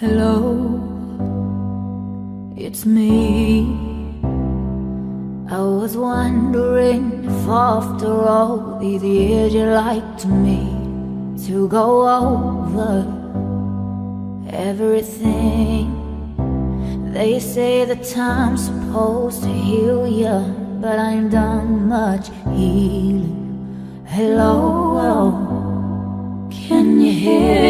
Hello, it's me. I was wondering if after all these years you'd like to me to go over everything. They say the time's supposed to heal ya, but I ain't done much healing. Hello, can you hear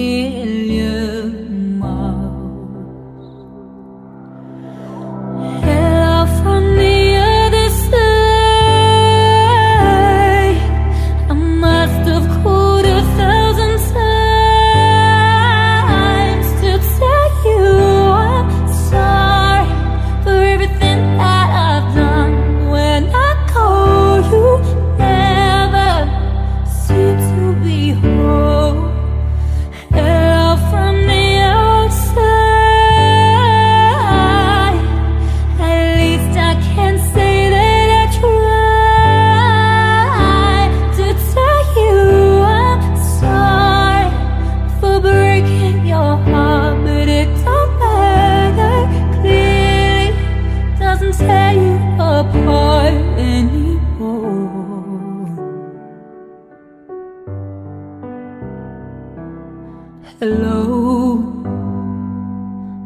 Hello,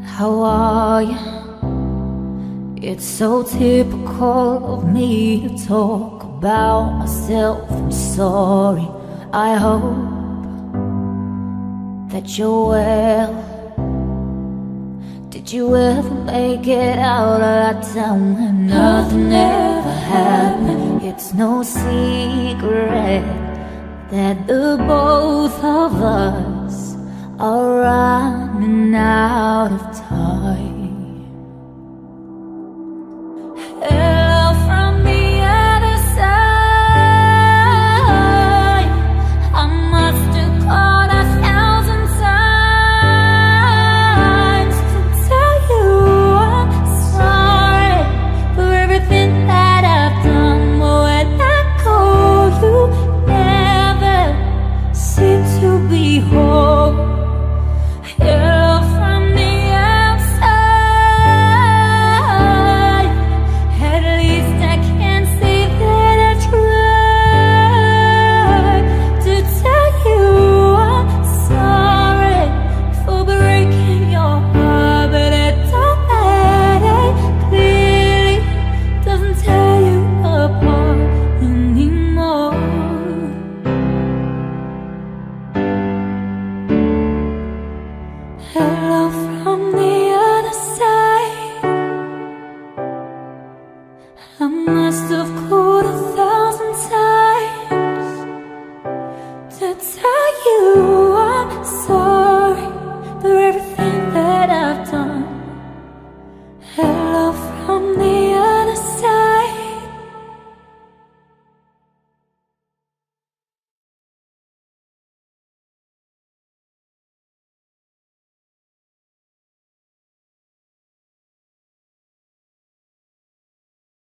how are you? It's so typical of me to talk about myself. I'm sorry. I hope that you're well. Did you ever make it out of that town when nothing ever happened? It's no secret that the both of us are running out of time. Hello from the other side. I'm